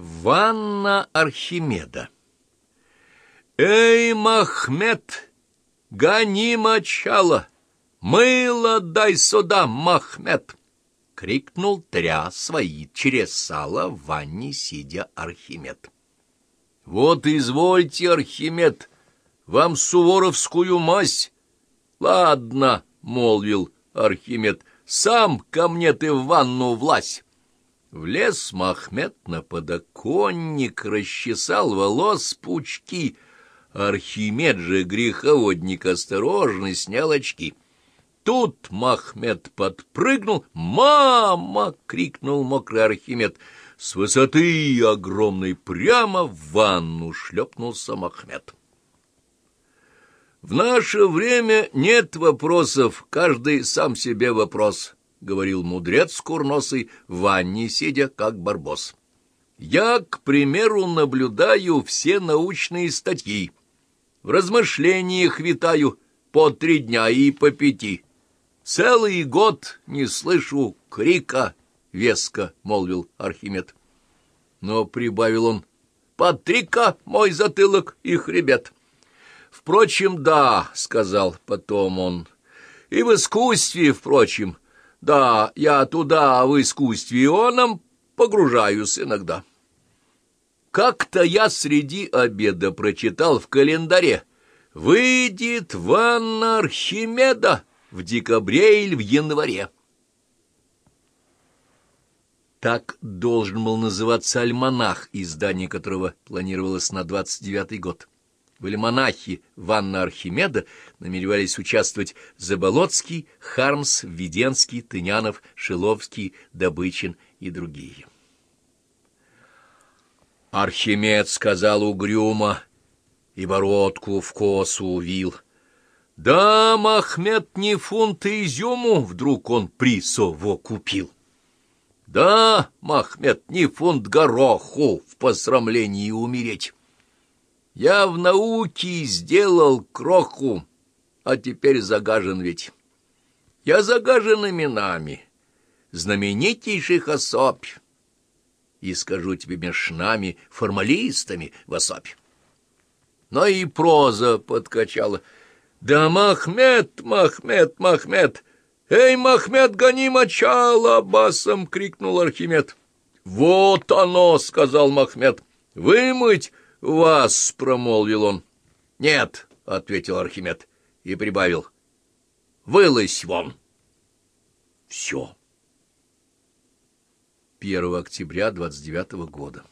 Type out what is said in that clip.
Ванна Архимеда «Эй, Махмед, гони мочало! Мыло дай сюда, Махмед!» — крикнул тря свои через сало в ванне, сидя Архимед. «Вот извольте, Архимед, вам суворовскую мазь!» «Ладно», — молвил Архимед, — «сам ко мне ты в ванну влазь!» Влез Махмед на подоконник, расчесал волос пучки. Архимед же, греховодник, осторожно снял очки. Тут Махмед подпрыгнул. «Мама!» — крикнул мокрый Архимед. С высоты огромной прямо в ванну шлепнулся Махмед. В наше время нет вопросов, каждый сам себе вопрос. — говорил мудрец курносый, в ванне сидя, как барбос. «Я, к примеру, наблюдаю все научные статьи. В размышлениях витаю по три дня и по пяти. Целый год не слышу крика, — веско молвил Архимед. Но прибавил он, — Патрика, мой затылок и хребет. Впрочем, да, — сказал потом он, — и в искусстве, впрочем, — да, я туда в искусстве ионом погружаюсь иногда. Как-то я среди обеда прочитал в календаре «Выйдет ванна Архимеда в декабре или в январе». Так должен был называться альманах, издание которого планировалось на 29-й год были монахи Ванна Архимеда, намеревались участвовать Заболоцкий, Хармс, Введенский, Тынянов, Шиловский, Добычин и другие. Архимед сказал угрюмо и бородку в косу увил. Да, Махмед не фунт изюму вдруг он присово купил. Да, Махмед не фунт гороху в посрамлении умереть. Я в науке сделал кроху, а теперь загажен ведь. Я загажен именами знаменитейших особь. И скажу тебе меж нами, формалистами в особь. Но и проза подкачала. Да Махмед, Махмед, Махмед! Эй, Махмед, гони мочало! Басом крикнул Архимед. Вот оно, сказал Махмед. Вымыть «Вас!» — промолвил он. «Нет!» — ответил Архимед и прибавил. «Вылазь вон!» Все. 1 октября 29 года.